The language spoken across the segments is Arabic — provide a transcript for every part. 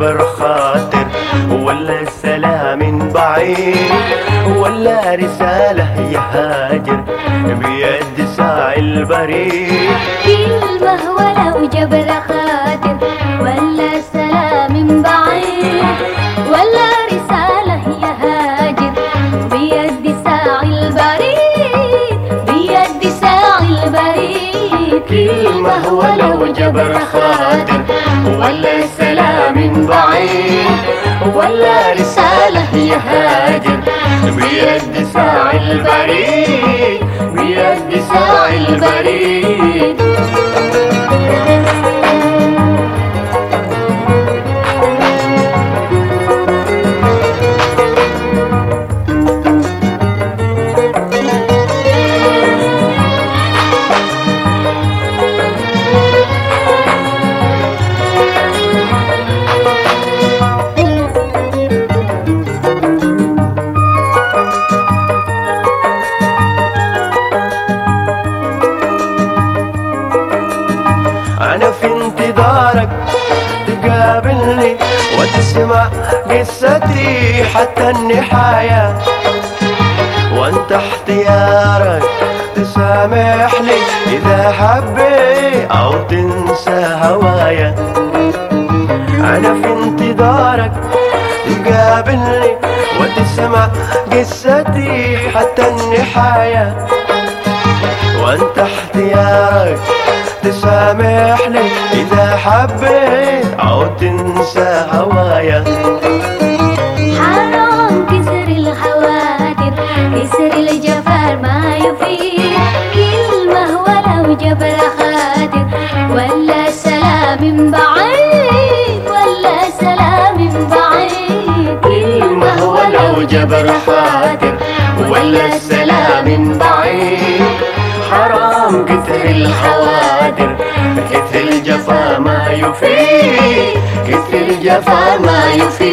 جبر خاطر ولا سلام بعيد ولا رسالة يهاجر بيد ساعي البريد كلمة ولو جبر خاطر ولا سلام بعيد ولا رسالة يهاجر بيد ساعي البريد بيد ساعي البريد كلمة ولو جبر خاطر ولا سلام بعيد ولا رسالة يهاجر بيد ساعي البريد بيد ساعي البريد. انتظارك تقابلني وتسمع قصتي حتى النهاية وأنت اختيارك تسامحني إذا حبيت أو تنسى هوايا. أنا في انتظارك تقابلني وتسمع قصتي حتى النهاية وأنت اختيارك تسامحني. إذا حبيت أو تنسى هوايا. حرام كسر الخواتر كسر الجفار ما يفيد. كلمة ولو جبر خاطر ولا سلام بعيد ولا سلام بعيد. كلمة ولو جبر خاطر ولا السلام بعيد. حرام كتر الخواطر Jehovah, my feet.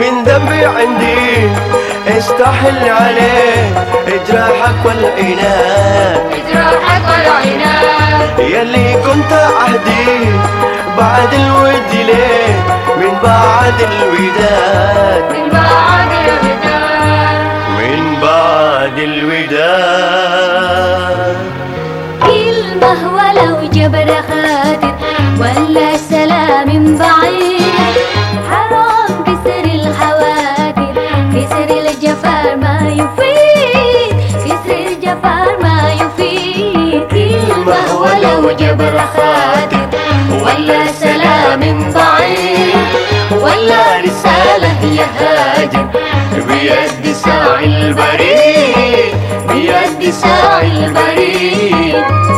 من ذنبي عندي استحل عليه. جراحك والعناد. جراحك والعناد. يلي كنت عهدي بعد الود ليه من بعد الوداد. من بعد الوداد. من بعد الوداد. كلمة ولو جبر خاطر ولا سلام بعيد. جبر خاطر ولا سلام بعيد ولا رسالة يهاجر بيد ساعي البريد بيد ساعي البريد.